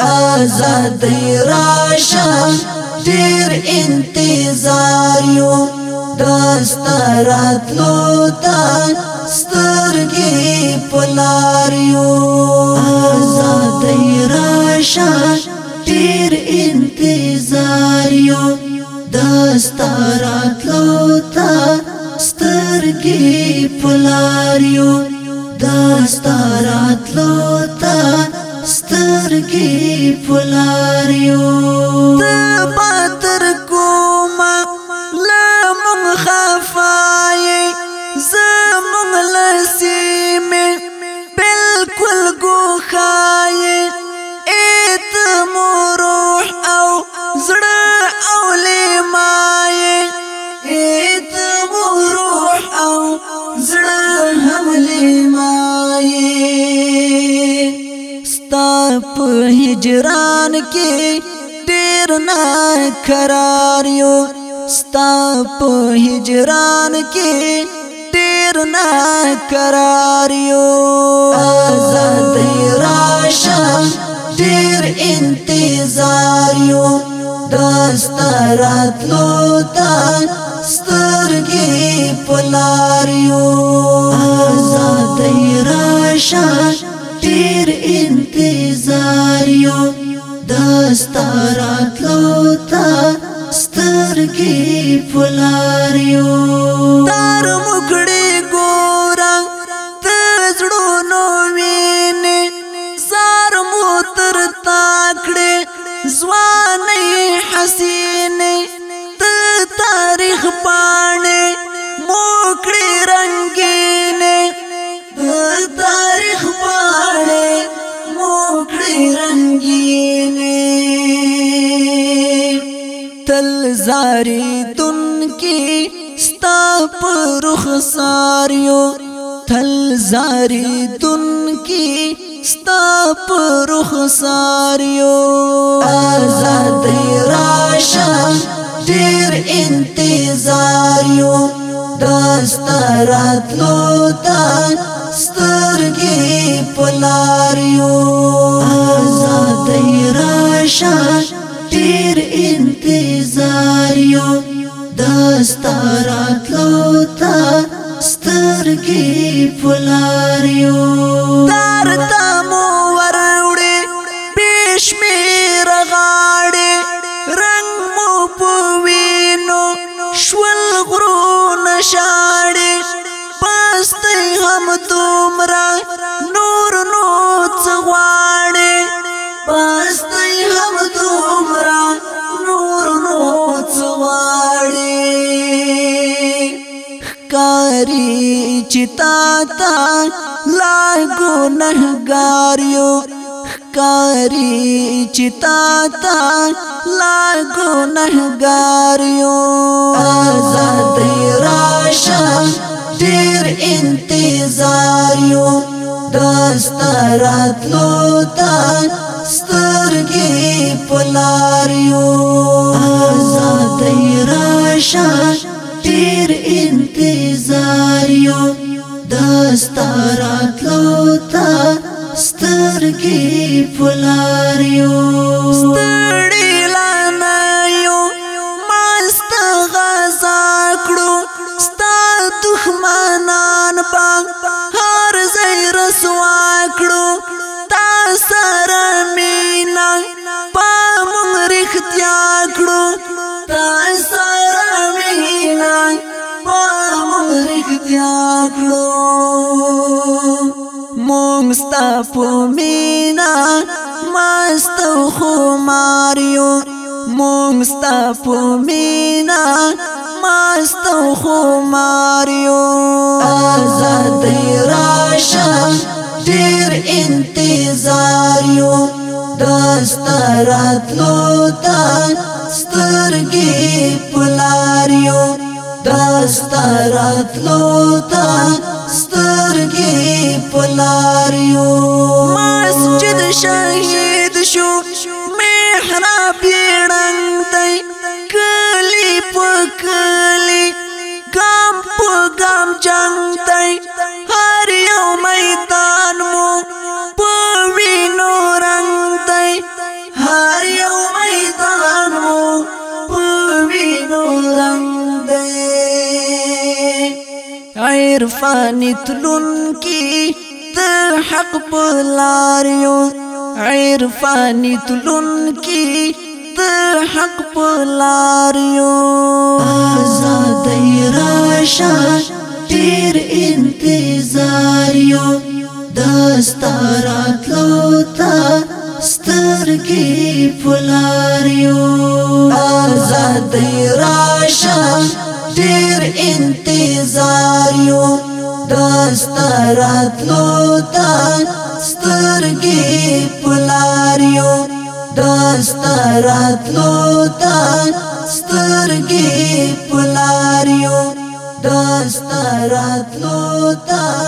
آزادی راشا تیر انتظار یو دسترات لوتا سترگی پلار یو آزادی راشا تیر انتظار یو دسترات لوتا سترگی پلار یو دسترات لوتا سترګي پلاریو ته پاتر کوم لا مون خفای زمون لسیم بالکل ګوخای ایت مو روح او زړه اولي पिजरान के तेरना न करारियो स्ताप हिजरान के तेर न करारियो राशन तेर इंतजारियो दस्तरत लोता स्तर के पलारियो राशन तेर इंत انتظاریو دستارات لوتا سترګي پلاریو تار مکړي ګورا تزړو نو ویني زار مو تر تاکړي ځواني حسینه ته تاریخ باندې یاریدن کی ستا پر رخصاریو تل زاریدن کی ستا پر رخصاریو آزاد راشا دیر انتظاریو دستا راتلو you. चिताता लागो नहगारियो कारी चिताता लागो नहगारियो आजादी राशा देर इंतजारियो दस्तरात लोता سترګي पलारियो आजादी राशा تیر انت کړو مونږ ستا په مینا مست خو ماریو مونږ ستا په مینا مست خو ماریو آزاد راشه ډیر انتظار یو دسترات لوتان سترات لو تا سترګي پلاریو مسجد شهید شو محراب یې رنگ دی کلی پکړ فانی تلون کی ته حق بلاریو عرفانی تلون کی ته حق بلاریو آزاد راشا تیر انتظاریو دستارات لوتا سترګي فلاریو آزاد راشا ډیر انتظار راتلو تا سترګې پلاریو دستا راتلو تا سترګې پلاریو دستا راتلو تا